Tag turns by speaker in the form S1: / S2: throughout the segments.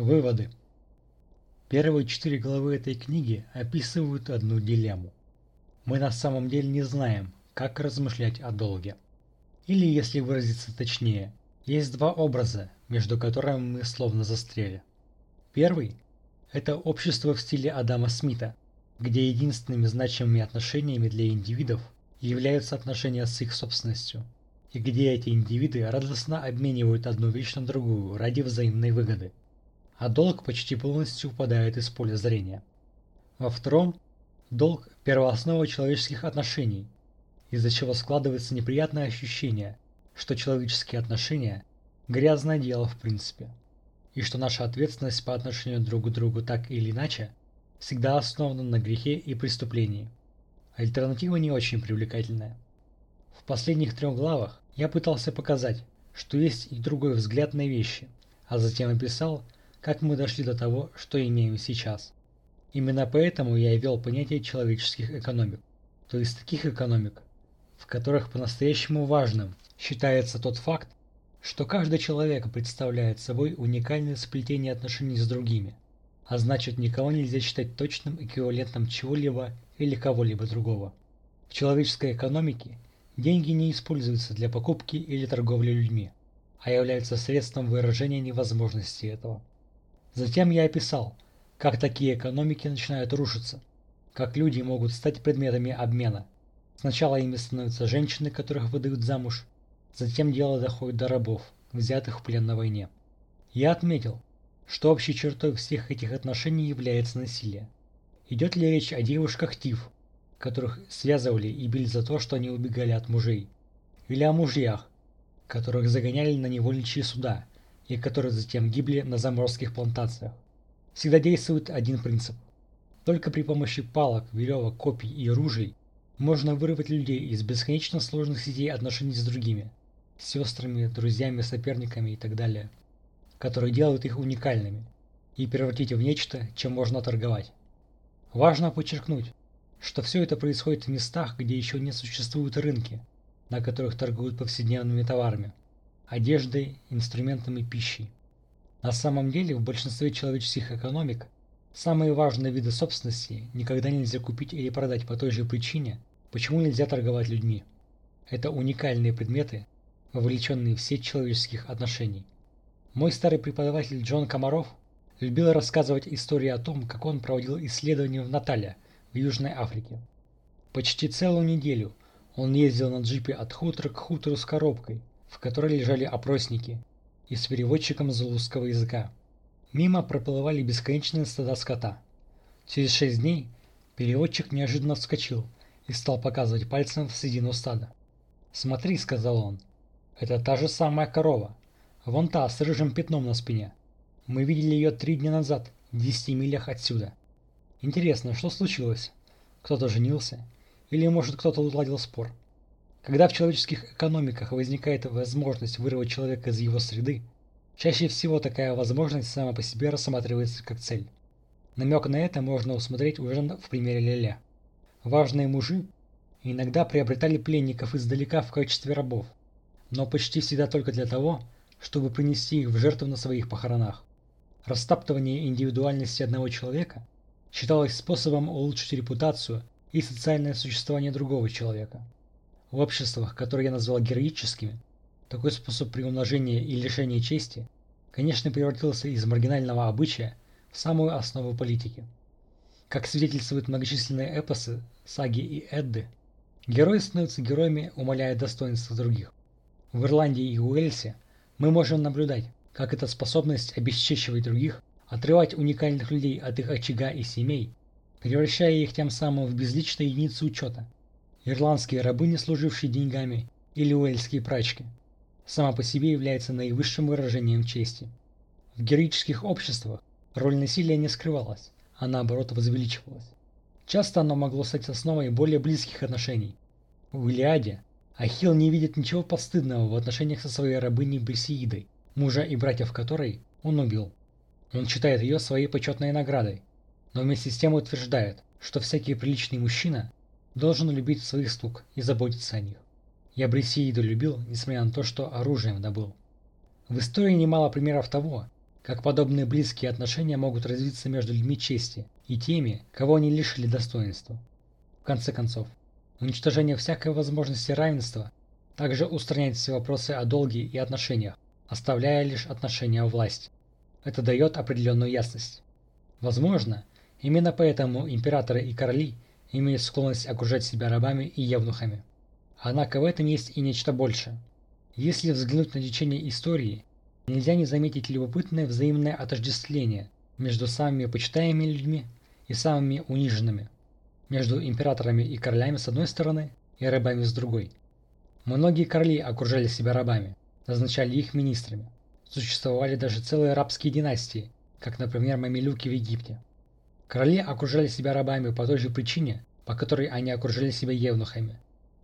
S1: Выводы. Первые четыре главы этой книги описывают одну дилемму. Мы на самом деле не знаем, как размышлять о долге. Или, если выразиться точнее, есть два образа, между которыми мы словно застряли. Первый – это общество в стиле Адама Смита, где единственными значимыми отношениями для индивидов являются отношения с их собственностью, и где эти индивиды радостно обменивают одну вещь на другую ради взаимной выгоды, а долг почти полностью упадает из поля зрения. Во втором – долг – первооснова человеческих отношений, из-за чего складывается неприятное ощущение, что человеческие отношения – грязное дело в принципе, и что наша ответственность по отношению друг к другу так или иначе всегда основана на грехе и преступлении. Альтернатива не очень привлекательная. В последних трех главах я пытался показать, что есть и другой взгляд на вещи, а затем описал, как мы дошли до того, что имеем сейчас. Именно поэтому я ввел понятие человеческих экономик, то есть таких экономик, в которых по-настоящему важным считается тот факт, что каждый человек представляет собой уникальное сплетение отношений с другими, а значит никого нельзя считать точным эквивалентом чего-либо или кого-либо другого. В человеческой экономике деньги не используются для покупки или торговли людьми, а являются средством выражения невозможности этого. Затем я описал, как такие экономики начинают рушиться, как люди могут стать предметами обмена. Сначала ими становятся женщины, которых выдают замуж, затем дело доходит до рабов, взятых в плен на войне. Я отметил, что общей чертой всех этих отношений является насилие. Идет ли речь о девушках Тиф, которых связывали и били за то, что они убегали от мужей, или о мужьях, которых загоняли на невольничьи суда и которые затем гибли на заморских плантациях. Всегда действует один принцип. Только при помощи палок, веревок, копий и ружей можно вырвать людей из бесконечно сложных сетей отношений с другими, сестрами, друзьями, соперниками и так далее – которые делают их уникальными, и превратить в нечто, чем можно торговать. Важно подчеркнуть, что все это происходит в местах, где еще не существуют рынки, на которых торгуют повседневными товарами, одеждой, инструментами, пищей. На самом деле в большинстве человеческих экономик самые важные виды собственности никогда нельзя купить или продать по той же причине, почему нельзя торговать людьми. Это уникальные предметы, вовлеченные в сеть человеческих отношений. Мой старый преподаватель Джон Комаров любил рассказывать истории о том, как он проводил исследования в Натале, в Южной Африке. Почти целую неделю он ездил на джипе от хутора к хутору с коробкой, в которой лежали опросники, и с переводчиком зулузского языка. Мимо проплывали бесконечные стада скота. Через шесть дней переводчик неожиданно вскочил и стал показывать пальцем в середину стада. «Смотри», — сказал он, — «это та же самая корова, Вон та, с рыжим пятном на спине. Мы видели ее три дня назад, в десяти милях отсюда. Интересно, что случилось? Кто-то женился? Или, может, кто-то уладил спор? Когда в человеческих экономиках возникает возможность вырвать человека из его среды, чаще всего такая возможность сама по себе рассматривается как цель. Намек на это можно усмотреть уже в примере Леля. Важные мужи иногда приобретали пленников издалека в качестве рабов, но почти всегда только для того, чтобы принести их в жертву на своих похоронах. Растаптывание индивидуальности одного человека считалось способом улучшить репутацию и социальное существование другого человека. В обществах, которые я назвал героическими, такой способ приумножения и лишения чести, конечно, превратился из маргинального обычая в самую основу политики. Как свидетельствуют многочисленные эпосы, саги и эдды, герои становятся героями, умаляя достоинства других. В Ирландии и Уэльсе – мы можем наблюдать, как эта способность обесчещивать других, отрывать уникальных людей от их очага и семей, превращая их тем самым в безличные единицы учета. Ирландские рабы, не служившие деньгами, или уэльские прачки, сама по себе является наивысшим выражением чести. В героических обществах роль насилия не скрывалась, а наоборот возвеличивалась. Часто оно могло стать основой более близких отношений. В Илиаде Ахилл не видит ничего постыдного в отношениях со своей рабыней Брисеидой, мужа и братьев которой он убил. Он считает ее своей почетной наградой, но вместе с тем утверждает, что всякий приличный мужчина должен любить своих слуг и заботиться о них. Я Брисеиду любил, несмотря на то, что оружием добыл. В истории немало примеров того, как подобные близкие отношения могут развиться между людьми чести и теми, кого они лишили достоинства. В конце концов, уничтожение всякой возможности равенства также устраняет все вопросы о долге и отношениях, оставляя лишь отношения о власти. Это дает определенную ясность. Возможно, именно поэтому императоры и короли имеют склонность окружать себя рабами и евнухами. Однако в этом есть и нечто большее. Если взглянуть на течение истории, нельзя не заметить любопытное взаимное отождествление между самыми почитаемыми людьми и самыми униженными, между императорами и королями с одной стороны и рабами с другой. Многие короли окружали себя рабами, назначали их министрами. Существовали даже целые рабские династии, как, например, мамилюки в Египте. Короли окружали себя рабами по той же причине, по которой они окружали себя евнухами.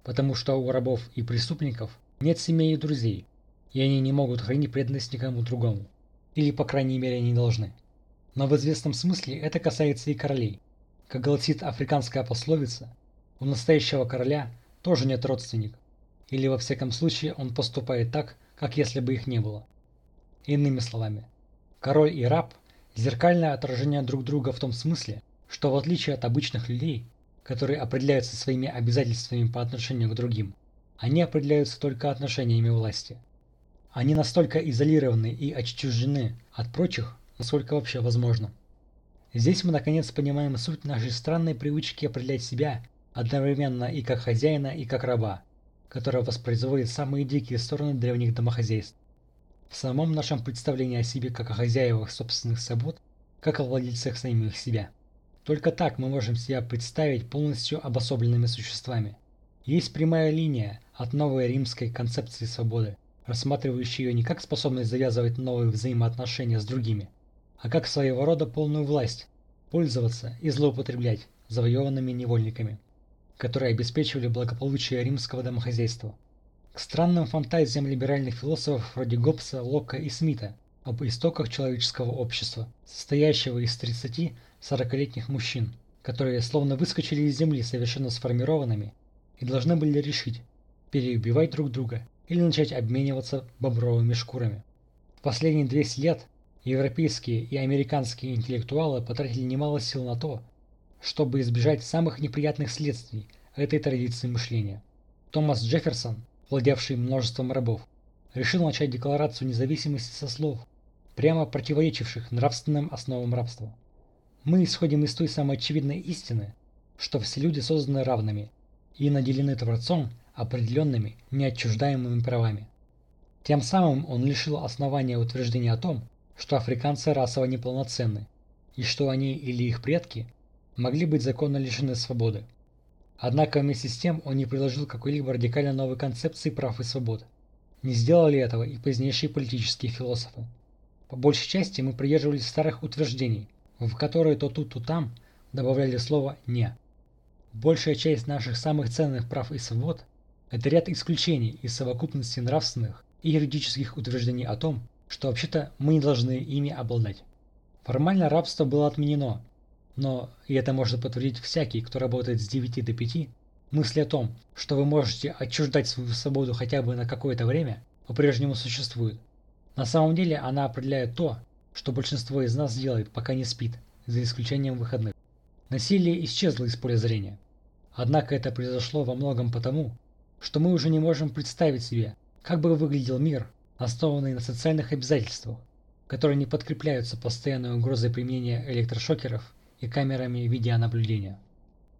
S1: Потому что у рабов и преступников нет семей и друзей, и они не могут хранить преданность никому другому. Или, по крайней мере, не должны. Но в известном смысле это касается и королей. Как гласит африканская пословица, у настоящего короля тоже нет родственников. Или во всяком случае он поступает так, как если бы их не было. Иными словами, король и раб – зеркальное отражение друг друга в том смысле, что в отличие от обычных людей, которые определяются своими обязательствами по отношению к другим, они определяются только отношениями власти. Они настолько изолированы и отчуждены от прочих, насколько вообще возможно. Здесь мы наконец понимаем суть нашей странной привычки определять себя одновременно и как хозяина, и как раба, которая воспроизводит самые дикие стороны древних домохозяйств. В самом нашем представлении о себе как о хозяевах собственных свобод, как о владельцах самих себя. Только так мы можем себя представить полностью обособленными существами. Есть прямая линия от новой римской концепции свободы, рассматривающей ее не как способность завязывать новые взаимоотношения с другими, а как своего рода полную власть, пользоваться и злоупотреблять завоеванными невольниками, которые обеспечивали благополучие римского домохозяйства. К странным фантазиям либеральных философов вроде Гоббса, Лока и Смита об истоках человеческого общества, состоящего из 30-40-летних мужчин, которые словно выскочили из земли совершенно сформированными и должны были решить, переубивать друг друга или начать обмениваться бобровыми шкурами. В последние 200 лет европейские и американские интеллектуалы потратили немало сил на то, чтобы избежать самых неприятных следствий этой традиции мышления. Томас Джефферсон владевший множеством рабов, решил начать декларацию независимости со слов, прямо противоречивших нравственным основам рабства. Мы исходим из той самой очевидной истины, что все люди созданы равными и наделены Творцом определенными неотчуждаемыми правами. Тем самым он лишил основания утверждения о том, что африканцы расово неполноценны, и что они или их предки могли быть законно лишены свободы. Однако вместе с тем он не предложил какой-либо радикально новой концепции прав и свобод. Не сделали этого и позднейшие политические философы. По большей части мы придерживались старых утверждений, в которые то тут, то там добавляли слово «не». Большая часть наших самых ценных прав и свобод – это ряд исключений из совокупности нравственных и юридических утверждений о том, что вообще-то мы не должны ими обладать. Формально рабство было отменено, но, и это может подтвердить всякий, кто работает с 9 до 5, мысли о том, что вы можете отчуждать свою свободу хотя бы на какое-то время, по-прежнему существует. На самом деле она определяет то, что большинство из нас делает, пока не спит, за исключением выходных. Насилие исчезло из поля зрения. Однако это произошло во многом потому, что мы уже не можем представить себе, как бы выглядел мир, основанный на социальных обязательствах, которые не подкрепляются постоянной угрозой применения электрошокеров и камерами видеонаблюдения.